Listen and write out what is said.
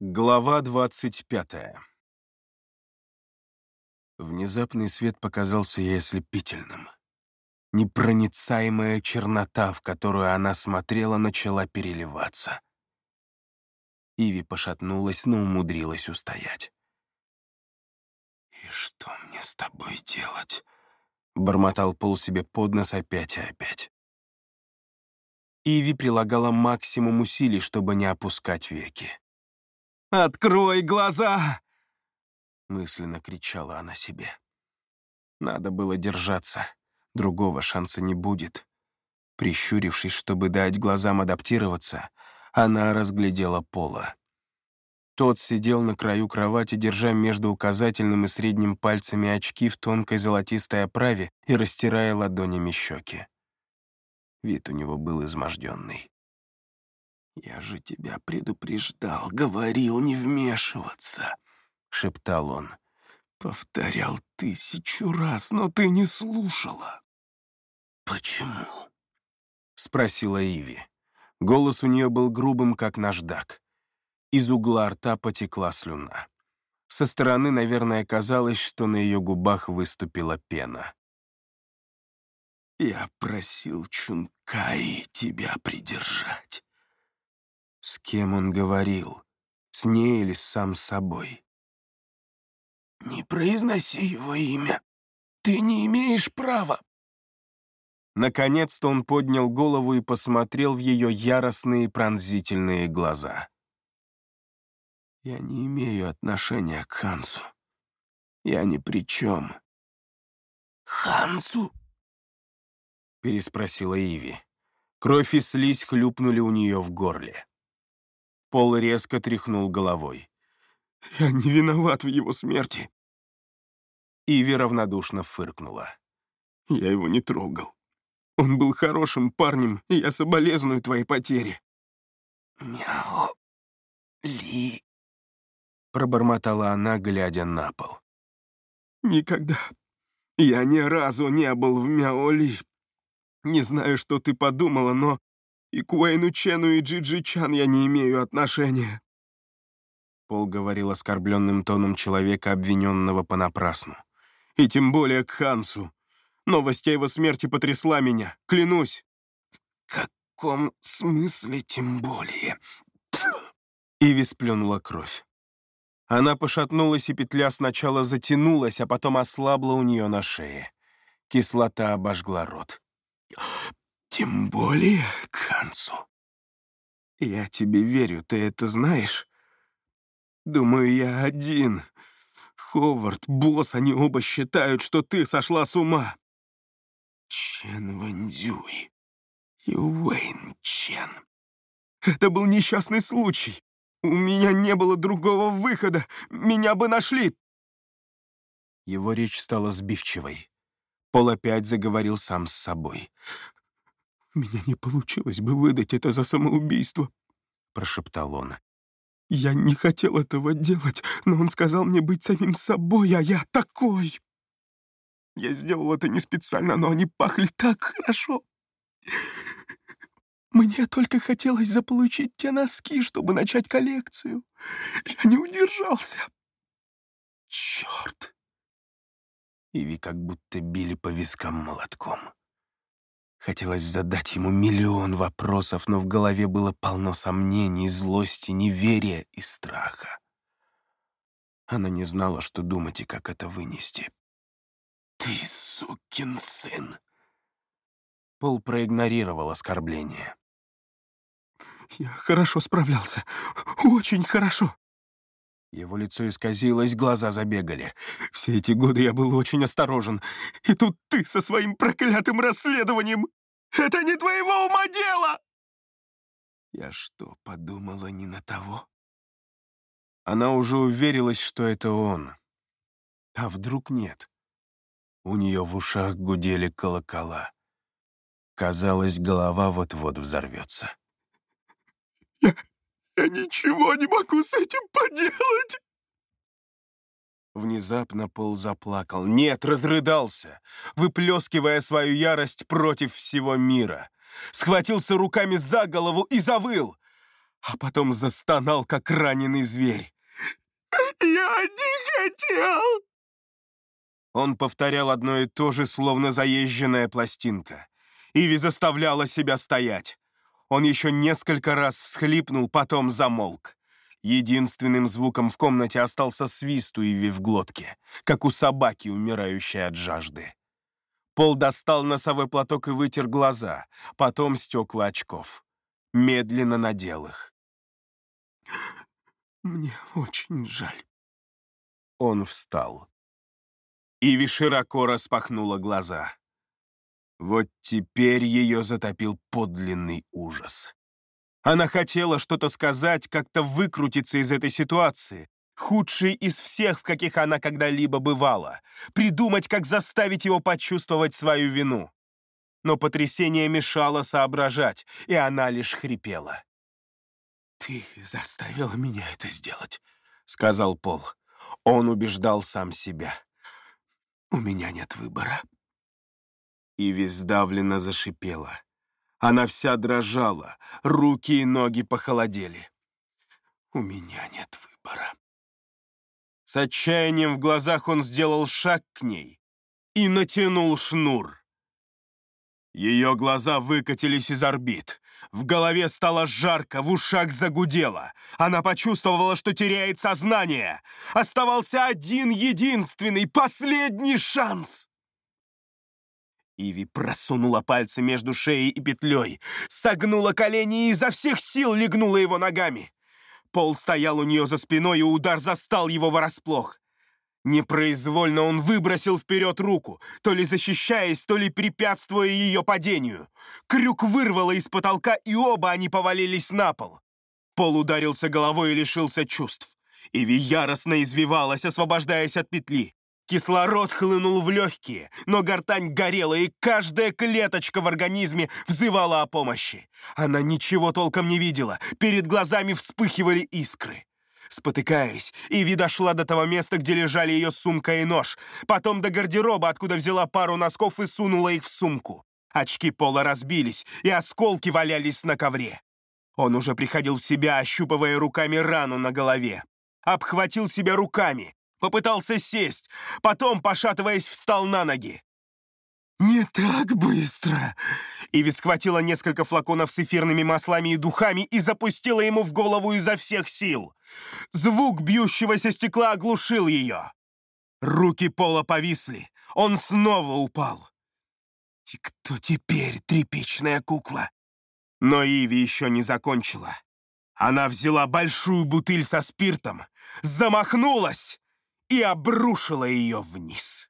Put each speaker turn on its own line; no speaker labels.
Глава двадцать пятая. Внезапный свет показался ей ослепительным. Непроницаемая чернота, в которую она смотрела, начала переливаться. Иви пошатнулась, но умудрилась устоять. «И что мне с тобой делать?» — бормотал Пол себе под нос опять и опять. Иви прилагала максимум усилий, чтобы не опускать веки. «Открой глаза!» Мысленно кричала она себе. Надо было держаться, другого шанса не будет. Прищурившись, чтобы дать глазам адаптироваться, она разглядела Пола. Тот сидел на краю кровати, держа между указательным и средним пальцами очки в тонкой золотистой оправе и растирая ладонями щеки. Вид у него был изможденный. «Я же тебя предупреждал, говорил не вмешиваться», — шептал он. «Повторял тысячу раз, но ты не слушала». «Почему?» — спросила Иви. Голос у нее был грубым, как наждак. Из угла рта потекла слюна. Со стороны, наверное, казалось, что на ее губах выступила пена. «Я просил Чункаи тебя придержать. С кем он говорил? С ней или сам с собой? «Не произноси его имя. Ты не имеешь права». Наконец-то он поднял голову и посмотрел в ее яростные пронзительные глаза. «Я не имею отношения к Хансу. Я ни при чем». «Хансу?» — переспросила Иви. Кровь и слизь хлюпнули у нее в горле. Пол резко тряхнул головой. «Я не виноват в его смерти». Иви равнодушно фыркнула. «Я его не трогал. Он был хорошим парнем, и я соболезную твоей потере». «Мяо... Ли...» Пробормотала она, глядя на пол. «Никогда. Я ни разу не был в Мяоли. Не знаю, что ты подумала, но и к Уэйну Чену и Джиджи Чан я не имею отношения». Пол говорил оскорбленным тоном человека, обвиненного понапрасну. «И тем более к Хансу. Новость о его смерти потрясла меня, клянусь». «В каком смысле тем более?» Иви сплюнула кровь. Она пошатнулась, и петля сначала затянулась, а потом ослабла у нее на шее. Кислота обожгла рот. Тем более к Хансу. Я тебе верю, ты это знаешь? Думаю, я один. Ховард, босс, они оба считают, что ты сошла с ума. Чен Вандюй и Уэйн Чен. Это был несчастный случай. У меня не было другого выхода. Меня бы нашли. Его речь стала сбивчивой. Пол опять заговорил сам с собой. «У меня не получилось бы выдать это за самоубийство», — прошептал он. «Я не хотел этого делать, но он сказал мне быть самим собой, а я такой. Я сделал это не специально, но они пахли так хорошо. Мне только хотелось заполучить те носки, чтобы начать коллекцию. Я не удержался. Черт!» Иви как будто били по вискам молотком. Хотелось задать ему миллион вопросов, но в голове было полно сомнений, злости, неверия и страха. Она не знала, что думать и как это вынести. «Ты сукин сын!» Пол проигнорировал оскорбление. «Я хорошо справлялся. Очень хорошо!» Его лицо исказилось, глаза забегали. «Все эти годы я был очень осторожен. И тут ты со своим проклятым расследованием! Это не твоего ума дело!» Я что, подумала не на того? Она уже уверилась, что это он. А вдруг нет? У нее в ушах гудели колокола. Казалось, голова вот-вот взорвется. «Я я ничего не могу с этим поделать!» Внезапно Пол заплакал. Нет, разрыдался, выплескивая свою ярость против всего мира. Схватился руками за голову и завыл. а потом застонал, как раненый зверь.
«Я не хотел!»
Он повторял одно и то же, словно заезженная пластинка. Иви заставляла себя стоять. Он еще несколько раз всхлипнул, потом замолк. Единственным звуком в комнате остался свист у Иви в глотке, как у собаки, умирающей от жажды. Пол достал носовой платок и вытер глаза, потом стекла очков. Медленно надел их.
«Мне очень жаль».
Он встал. Иви широко распахнула глаза. Вот теперь ее затопил подлинный ужас. Она хотела что-то сказать, как-то выкрутиться из этой ситуации, худшей из всех, в каких она когда-либо бывала, придумать, как заставить его почувствовать свою вину. Но потрясение мешало соображать, и она лишь хрипела.
«Ты заставила меня это сделать», —
сказал Пол. Он убеждал сам себя.
«У меня нет выбора».
Иви сдавленно зашипела. Она вся дрожала, руки и ноги похолодели.
«У меня нет выбора».
С отчаянием в глазах он сделал шаг к ней и натянул шнур. Ее глаза выкатились из орбит. В голове стало жарко, в ушах загудело. Она почувствовала, что теряет сознание. Оставался один единственный, последний шанс. Иви просунула пальцы между шеей и петлей, согнула колени и изо всех сил легнула его ногами. Пол стоял у нее за спиной, и удар застал его врасплох. Непроизвольно он выбросил вперед руку, то ли защищаясь, то ли препятствуя ее падению. Крюк вырвало из потолка, и оба они повалились на пол. Пол ударился головой и лишился чувств. Иви яростно извивалась, освобождаясь от петли. Кислород хлынул в легкие, но гортань горела, и каждая клеточка в организме взывала о помощи. Она ничего толком не видела, перед глазами вспыхивали искры. Спотыкаясь, Иви дошла до того места, где лежали ее сумка и нож, потом до гардероба, откуда взяла пару носков и сунула их в сумку. Очки пола разбились, и осколки валялись на ковре. Он уже приходил в себя, ощупывая руками рану на голове. Обхватил себя руками, Попытался сесть, потом, пошатываясь, встал на ноги.
«Не так быстро!»
Иви схватила несколько флаконов с эфирными маслами и духами и запустила ему в голову изо всех сил. Звук бьющегося стекла оглушил ее. Руки Пола повисли. Он снова упал.
«И кто теперь тряпичная кукла?»
Но Иви еще не закончила. Она взяла большую бутыль со спиртом, замахнулась и обрушила ее вниз.